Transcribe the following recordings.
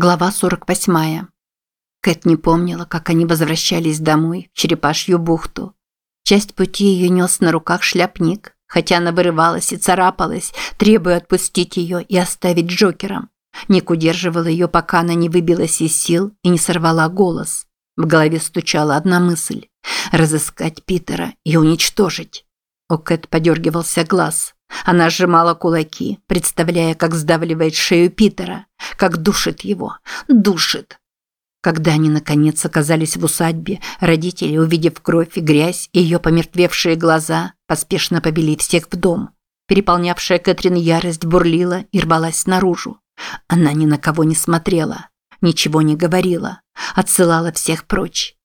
Глава 48. Кэт не помнила, как они возвращались домой, в Черепашью бухту. Часть пути ее нес на руках шляпник, хотя она вырывалась и царапалась, требуя отпустить ее и оставить Джокером. Ник удерживал ее, пока она не выбилась из сил и не сорвала голос. В голове стучала одна мысль – разыскать Питера и уничтожить. У Кэт подергивался глаз – она сжимала кулаки, представляя, как сдавливает шею Питера, как душит его, душит. Когда они, наконец, оказались в усадьбе, родители, увидев кровь и грязь и ее помертвевшие глаза, поспешно повели всех в дом. Переполнявшая Кэтрин ярость бурлила и рвалась наружу. Она ни на кого не смотрела, ничего не говорила, отсылала всех прочь.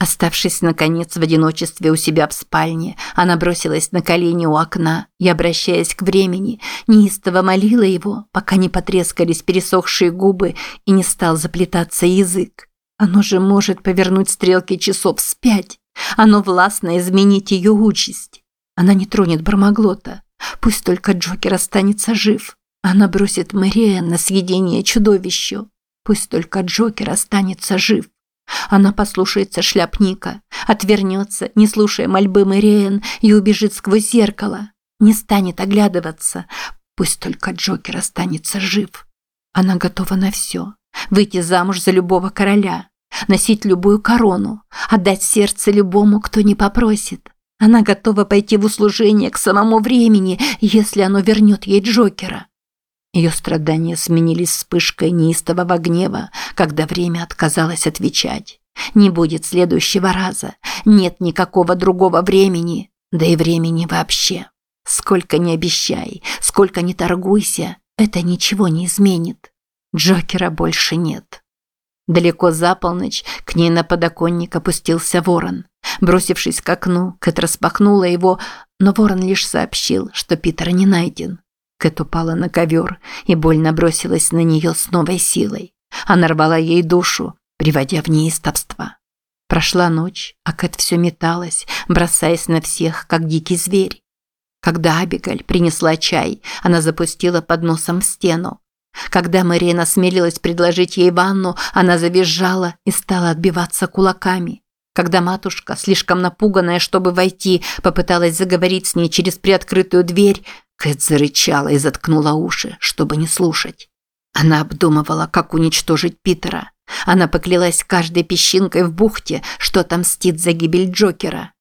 Оставшись, наконец, в одиночестве у себя в спальне, она бросилась на колени у окна и, обращаясь к времени, неистово молила его, пока не потрескались пересохшие губы и не стал заплетаться язык. Оно же может повернуть стрелки часов вспять. Оно властно изменить ее участь. Она не тронет Бармаглота. Пусть только Джокер останется жив. Она бросит Мэриэн на съедение чудовищу. Пусть только Джокер останется жив. Она послушается шляпника, отвернется, не слушая мольбы Мэриэн, и убежит сквозь зеркало. Не станет оглядываться. Пусть только Джокер останется жив. Она готова на все. Выйти замуж за любого короля, носить любую корону, отдать сердце любому, кто не попросит. Она готова пойти в услужение к самому времени, если оно вернет ей Джокера. Ее страдания сменились вспышкой неистового гнева, когда время отказалось отвечать. Не будет следующего раза. Нет никакого другого времени. Да и времени вообще. Сколько не обещай, сколько не торгуйся, это ничего не изменит. Джокера больше нет. Далеко за полночь к ней на подоконник опустился ворон. Бросившись к окну, Кэт распахнула его, но ворон лишь сообщил, что Питер не найден. Кэт упала на ковер и больно бросилась на нее с новой силой. Она рвала ей душу, приводя в неистовство. Прошла ночь, а Кэт все металась, бросаясь на всех, как дикий зверь. Когда Абигаль принесла чай, она запустила под носом в стену. Когда Марина осмелилась предложить ей ванну, она завизжала и стала отбиваться кулаками. Когда матушка, слишком напуганная, чтобы войти, попыталась заговорить с ней через приоткрытую дверь, Кэт зарычала и заткнула уши, чтобы не слушать. Она обдумывала, как уничтожить Питера. Она поклялась каждой песчинкой в бухте, что отомстит за гибель Джокера.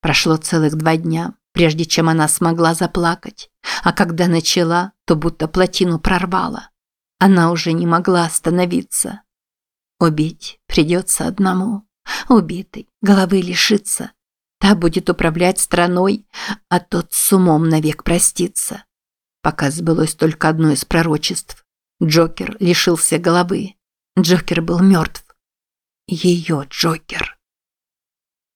Прошло целых два дня, прежде чем она смогла заплакать. А когда начала, то будто плотину прорвала. Она уже не могла остановиться. Убить придется одному. Убитый, головы лишится. Та будет управлять страной, а тот с умом навек простится. Пока сбылось только одно из пророчеств. Джокер лишился головы. Джокер был мертв. Ее Джокер.